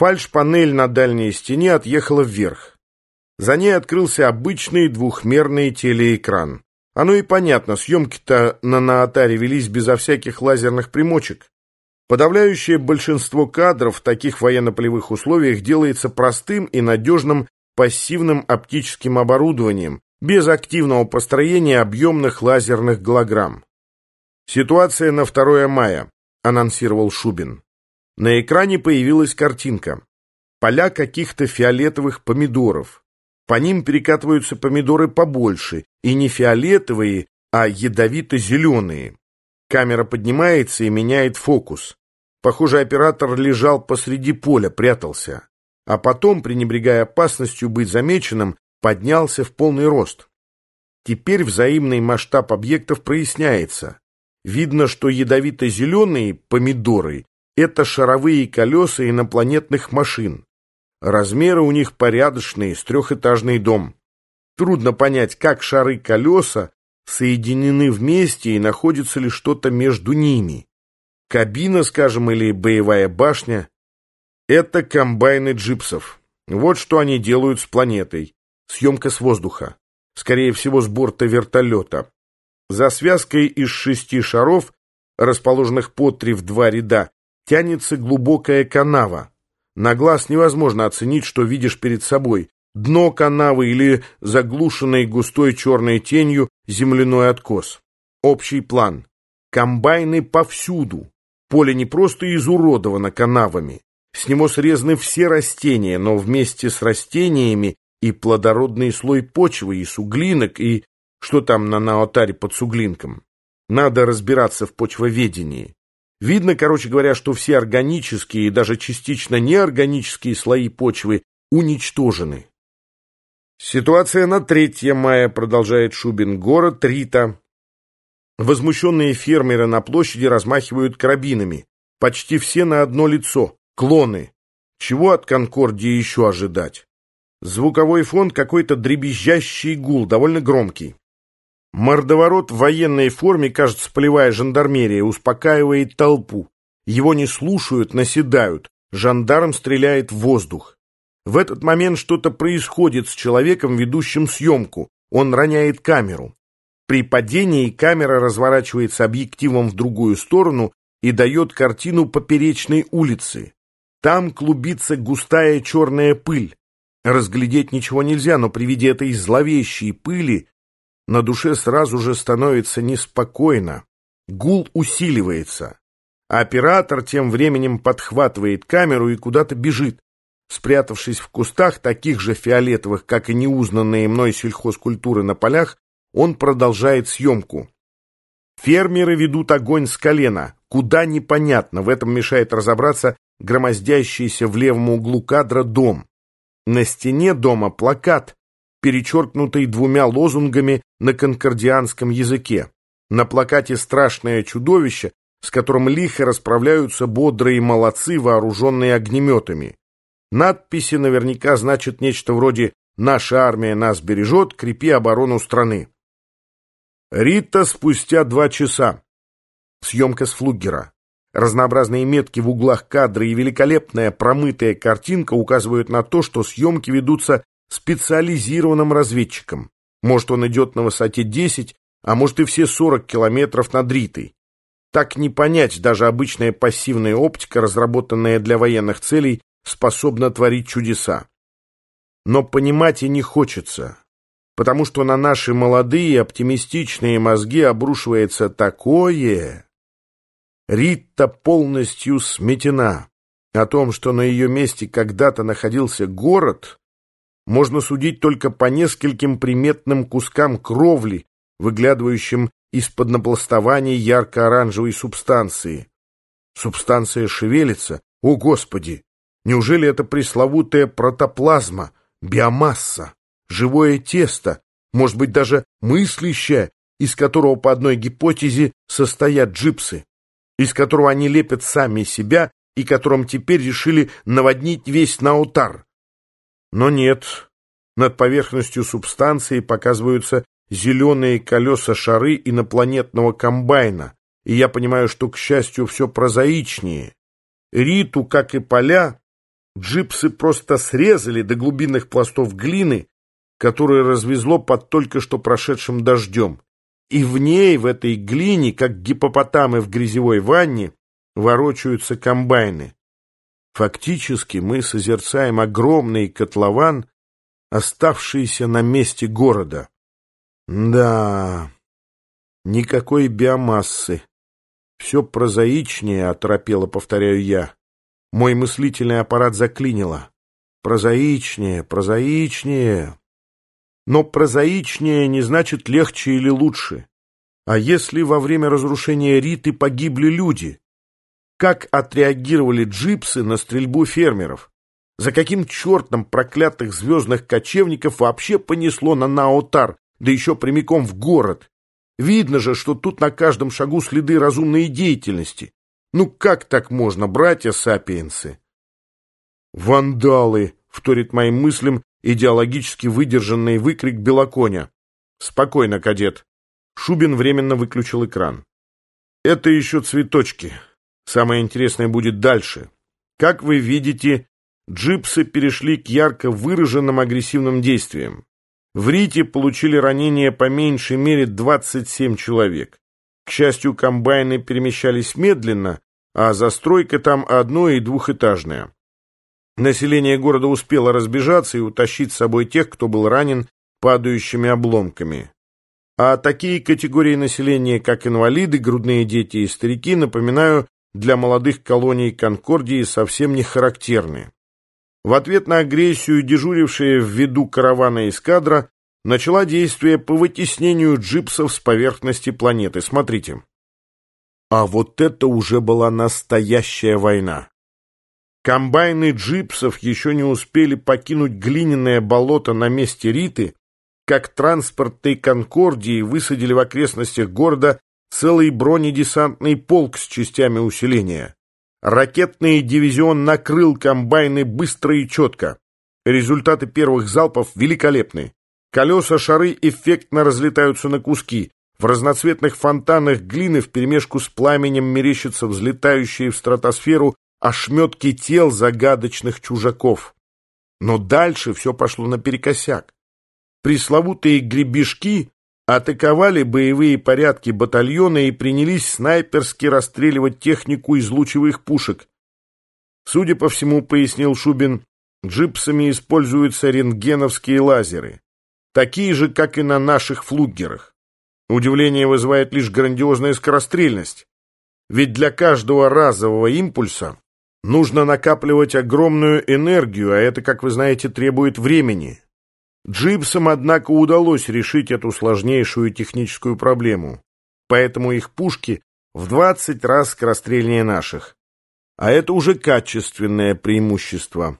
Фальш-панель на дальней стене отъехала вверх. За ней открылся обычный двухмерный телеэкран. Оно и понятно, съемки-то на Наатаре велись безо всяких лазерных примочек. Подавляющее большинство кадров в таких военно-полевых условиях делается простым и надежным пассивным оптическим оборудованием, без активного построения объемных лазерных голограмм. «Ситуация на 2 мая», — анонсировал Шубин. На экране появилась картинка. Поля каких-то фиолетовых помидоров. По ним перекатываются помидоры побольше, и не фиолетовые, а ядовито-зеленые. Камера поднимается и меняет фокус. Похоже, оператор лежал посреди поля, прятался. А потом, пренебрегая опасностью быть замеченным, поднялся в полный рост. Теперь взаимный масштаб объектов проясняется. Видно, что ядовито-зеленые помидоры – это шаровые колеса инопланетных машин. Размеры у них порядочные, с трехэтажный дом. Трудно понять, как шары-колеса соединены вместе и находится ли что-то между ними. Кабина, скажем, или боевая башня – это комбайны джипсов. Вот что они делают с планетой. Съемка с воздуха. Скорее всего, с борта вертолета. За связкой из шести шаров, расположенных по три в два ряда, тянется глубокая канава. На глаз невозможно оценить, что видишь перед собой. Дно канавы или заглушенный густой черной тенью земляной откос. Общий план. Комбайны повсюду. Поле не просто изуродовано канавами. С него срезаны все растения, но вместе с растениями и плодородный слой почвы, и суглинок, и что там на Наотаре под суглинком? Надо разбираться в почвоведении. Видно, короче говоря, что все органические и даже частично неорганические слои почвы уничтожены. Ситуация на 3 мая, продолжает Шубин, город Рита. Возмущенные фермеры на площади размахивают карабинами. Почти все на одно лицо. Клоны. Чего от Конкордии еще ожидать? Звуковой фон какой-то дребезжащий гул, довольно громкий. Мордоворот в военной форме, кажется, полевая жандармерия, успокаивает толпу. Его не слушают, наседают. Жандарм стреляет в воздух. В этот момент что-то происходит с человеком, ведущим съемку. Он роняет камеру. При падении камера разворачивается объективом в другую сторону и дает картину поперечной улицы. Там клубится густая черная пыль. Разглядеть ничего нельзя, но при виде этой зловещей пыли на душе сразу же становится неспокойно, гул усиливается, а оператор тем временем подхватывает камеру и куда-то бежит, спрятавшись в кустах, таких же фиолетовых, как и неузнанные мной сельхозкультуры на полях, он продолжает съемку. Фермеры ведут огонь с колена, куда непонятно, в этом мешает разобраться громоздящийся в левом углу кадра дом. На стене дома плакат, перечеркнутый двумя лозунгами на конкордианском языке. На плакате страшное чудовище, с которым лихо расправляются бодрые молодцы, вооруженные огнеметами. Надписи наверняка значат нечто вроде «Наша армия нас бережет, крепи оборону страны». Рита спустя два часа. Съемка с флугера. Разнообразные метки в углах кадра и великолепная промытая картинка указывают на то, что съемки ведутся специализированным разведчиком. Может, он идет на высоте 10, а может и все 40 километров над Ритой. Так не понять, даже обычная пассивная оптика, разработанная для военных целей, способна творить чудеса. Но понимать и не хочется, потому что на наши молодые оптимистичные мозги обрушивается такое... Рита полностью сметена. О том, что на ее месте когда-то находился город, можно судить только по нескольким приметным кускам кровли, выглядывающим из-под напластования ярко-оранжевой субстанции. Субстанция шевелится. О, Господи! Неужели это пресловутая протоплазма, биомасса, живое тесто, может быть, даже мыслящее, из которого по одной гипотезе состоят джипсы, из которого они лепят сами себя и которым теперь решили наводнить весь Наутар? Но нет, над поверхностью субстанции показываются зеленые колеса шары инопланетного комбайна, и я понимаю, что, к счастью, все прозаичнее. Риту, как и поля, Джипсы просто срезали до глубинных пластов глины, которые развезло под только что прошедшим дождем. И в ней, в этой глине, как гипопотамы в грязевой ванне, ворочаются комбайны. Фактически мы созерцаем огромный котлован, оставшийся на месте города. Да, никакой биомассы. Все прозаичнее, оторопело, повторяю я. Мой мыслительный аппарат заклинило. Прозаичнее, прозаичнее. Но прозаичнее не значит легче или лучше. А если во время разрушения Риты погибли люди? Как отреагировали джипсы на стрельбу фермеров? За каким чертом проклятых звездных кочевников вообще понесло на Наотар, да еще прямиком в город? Видно же, что тут на каждом шагу следы разумной деятельности. Ну как так можно, братья сапиенсы? «Вандалы!» — вторит моим мыслям идеологически выдержанный выкрик Белоконя. «Спокойно, кадет!» Шубин временно выключил экран. «Это еще цветочки. Самое интересное будет дальше. Как вы видите, джипсы перешли к ярко выраженным агрессивным действиям. В Рите получили ранения по меньшей мере 27 человек. К счастью, комбайны перемещались медленно, а застройка там одно- и двухэтажная. Население города успело разбежаться и утащить с собой тех, кто был ранен падающими обломками. А такие категории населения, как инвалиды, грудные дети и старики, напоминаю, для молодых колоний Конкордии совсем не характерны. В ответ на агрессию, дежурившая в виду каравана эскадра, начала действие по вытеснению джипсов с поверхности планеты. Смотрите. А вот это уже была настоящая война. Комбайны джипсов еще не успели покинуть глиняное болото на месте Риты, как транспортные Конкордии высадили в окрестностях города целый бронедесантный полк с частями усиления. Ракетный дивизион накрыл комбайны быстро и четко. Результаты первых залпов великолепны. Колеса шары эффектно разлетаются на куски. В разноцветных фонтанах глины вперемешку с пламенем мерещатся взлетающие в стратосферу ошметки тел загадочных чужаков. Но дальше все пошло наперекосяк. Пресловутые гребешки атаковали боевые порядки батальона и принялись снайперски расстреливать технику из лучевых пушек. Судя по всему, пояснил Шубин, джипсами используются рентгеновские лазеры такие же, как и на наших флугерах. Удивление вызывает лишь грандиозная скорострельность. Ведь для каждого разового импульса нужно накапливать огромную энергию, а это, как вы знаете, требует времени. Джипсам, однако, удалось решить эту сложнейшую техническую проблему, поэтому их пушки в 20 раз скорострельнее наших. А это уже качественное преимущество.